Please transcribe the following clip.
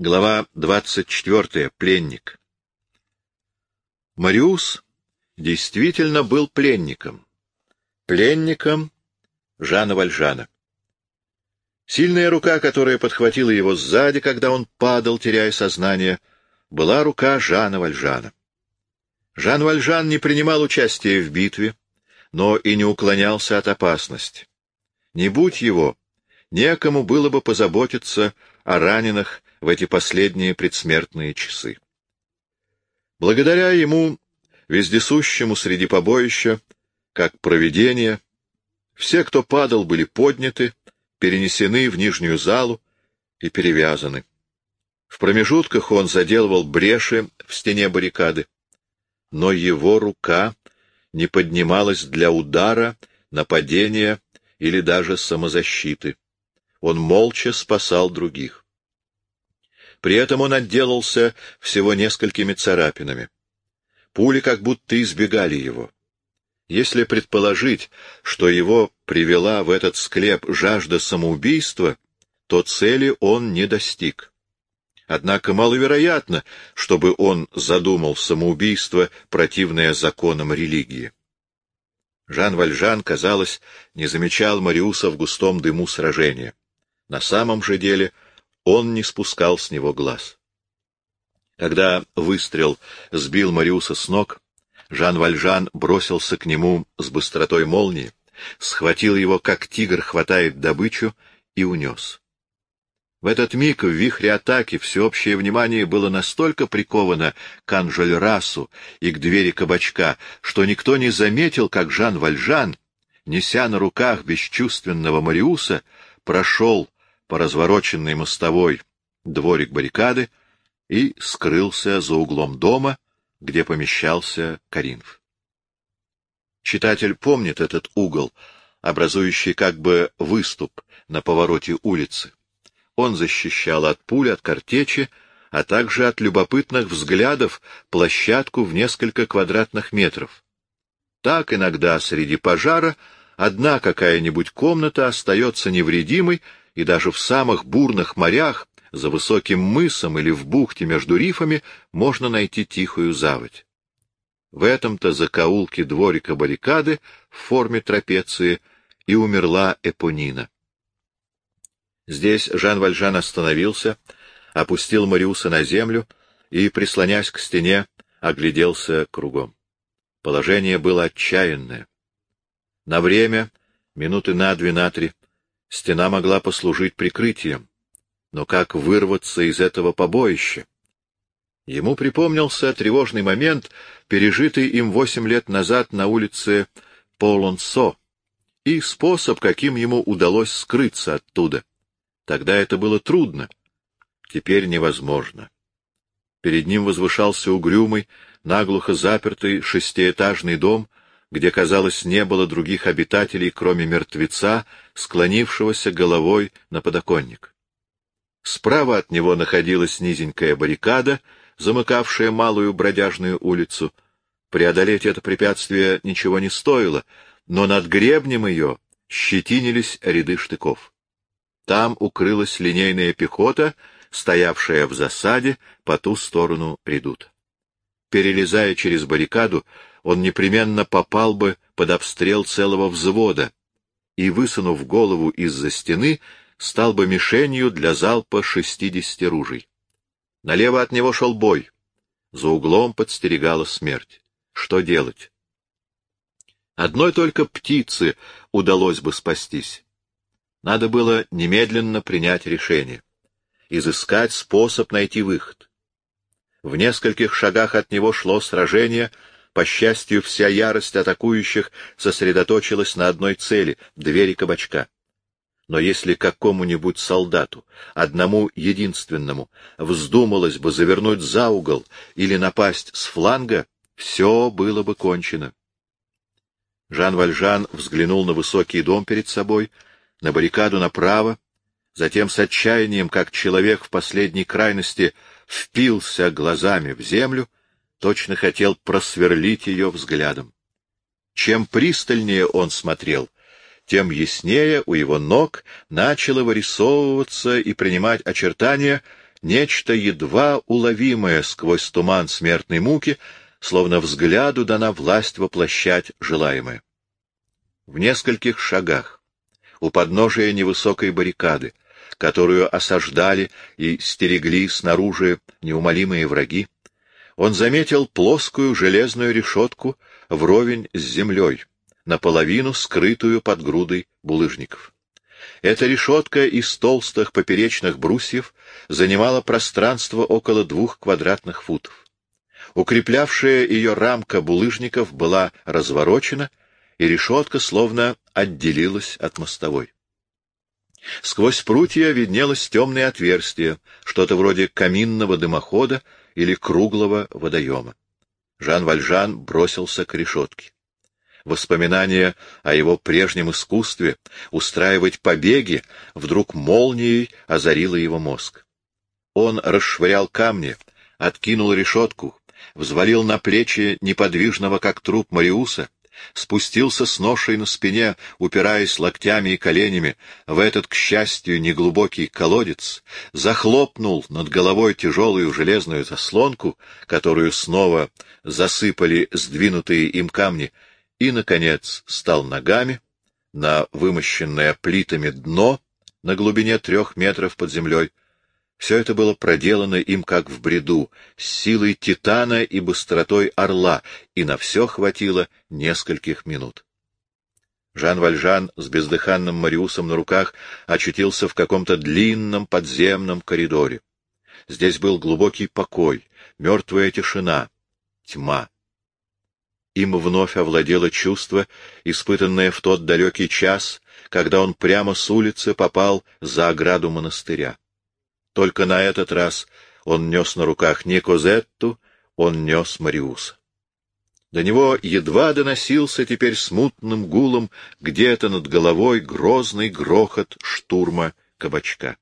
Глава 24. Пленник. Мариус действительно был пленником. Пленником Жана Вальжана. Сильная рука, которая подхватила его сзади, когда он падал, теряя сознание, была рука Жана Вальжана. Жан Вальжан не принимал участия в битве, но и не уклонялся от опасности. Не будь его, некому было бы позаботиться о раненых в эти последние предсмертные часы. Благодаря ему, вездесущему среди побоища, как провидение, все, кто падал, были подняты, перенесены в нижнюю залу и перевязаны. В промежутках он заделывал бреши в стене баррикады, но его рука не поднималась для удара, нападения или даже самозащиты. Он молча спасал других. При этом он отделался всего несколькими царапинами. Пули как будто избегали его. Если предположить, что его привела в этот склеп жажда самоубийства, то цели он не достиг. Однако маловероятно, чтобы он задумал самоубийство, противное законам религии. Жан Вальжан, казалось, не замечал Мариуса в густом дыму сражения. На самом же деле он не спускал с него глаз. Когда выстрел сбил Мариуса с ног, Жан Вальжан бросился к нему с быстротой молнии, схватил его, как тигр хватает добычу, и унес. В этот миг в вихре атаки всеобщее внимание было настолько приковано к Анжель-Расу и к двери кабачка, что никто не заметил, как Жан Вальжан, неся на руках бесчувственного Мариуса, прошел по развороченной мостовой дворик баррикады и скрылся за углом дома, где помещался Каринф. Читатель помнит этот угол, образующий как бы выступ на повороте улицы. Он защищал от пуль, от картечи, а также от любопытных взглядов площадку в несколько квадратных метров. Так иногда среди пожара одна какая-нибудь комната остается невредимой и даже в самых бурных морях, за высоким мысом или в бухте между рифами, можно найти тихую заводь. В этом-то закоулке дворика баррикады в форме трапеции и умерла Эпонина. Здесь Жан Вальжан остановился, опустил Мариуса на землю и, прислонясь к стене, огляделся кругом. Положение было отчаянное. На время, минуты на две на три, Стена могла послужить прикрытием. Но как вырваться из этого побоища? Ему припомнился тревожный момент, пережитый им восемь лет назад на улице Полонсо, и способ, каким ему удалось скрыться оттуда. Тогда это было трудно, теперь невозможно. Перед ним возвышался угрюмый, наглухо запертый шестиэтажный дом, где, казалось, не было других обитателей, кроме мертвеца, склонившегося головой на подоконник. Справа от него находилась низенькая баррикада, замыкавшая малую бродяжную улицу. Преодолеть это препятствие ничего не стоило, но над гребнем ее щетинились ряды штыков. Там укрылась линейная пехота, стоявшая в засаде по ту сторону редута. Перелезая через баррикаду, он непременно попал бы под обстрел целого взвода и, высунув голову из-за стены, стал бы мишенью для залпа шестидесяти ружей. Налево от него шел бой. За углом подстерегала смерть. Что делать? Одной только птице удалось бы спастись. Надо было немедленно принять решение. Изыскать способ найти выход. В нескольких шагах от него шло сражение — по счастью, вся ярость атакующих сосредоточилась на одной цели — двери кабачка. Но если какому-нибудь солдату, одному единственному, вздумалось бы завернуть за угол или напасть с фланга, все было бы кончено. Жан Вальжан взглянул на высокий дом перед собой, на баррикаду направо, затем с отчаянием, как человек в последней крайности, впился глазами в землю точно хотел просверлить ее взглядом. Чем пристальнее он смотрел, тем яснее у его ног начало вырисовываться и принимать очертания нечто едва уловимое сквозь туман смертной муки, словно взгляду дана власть воплощать желаемое. В нескольких шагах, у подножия невысокой баррикады, которую осаждали и стерегли снаружи неумолимые враги, он заметил плоскую железную решетку вровень с землей, наполовину скрытую под грудой булыжников. Эта решетка из толстых поперечных брусьев занимала пространство около двух квадратных футов. Укреплявшая ее рамка булыжников была разворочена, и решетка словно отделилась от мостовой. Сквозь прутья виднелось темное отверстие, что-то вроде каминного дымохода или круглого водоема. Жан Вальжан бросился к решетке. Воспоминание о его прежнем искусстве устраивать побеги вдруг молнией озарило его мозг. Он расшвырял камни, откинул решетку, взвалил на плечи неподвижного, как труп Мариуса, спустился с ношей на спине, упираясь локтями и коленями в этот, к счастью, неглубокий колодец, захлопнул над головой тяжелую железную заслонку, которую снова засыпали сдвинутые им камни, и, наконец, стал ногами на вымощенное плитами дно на глубине трех метров под землей. Все это было проделано им как в бреду, с силой титана и быстротой орла, и на все хватило нескольких минут. Жан Вальжан с бездыханным Мариусом на руках очутился в каком-то длинном подземном коридоре. Здесь был глубокий покой, мертвая тишина, тьма им вновь овладело чувство, испытанное в тот далекий час, когда он прямо с улицы попал за ограду монастыря. Только на этот раз он нес на руках не Козетту, он нес Мариуса. До него едва доносился теперь смутным гулом где-то над головой грозный грохот штурма кабачка.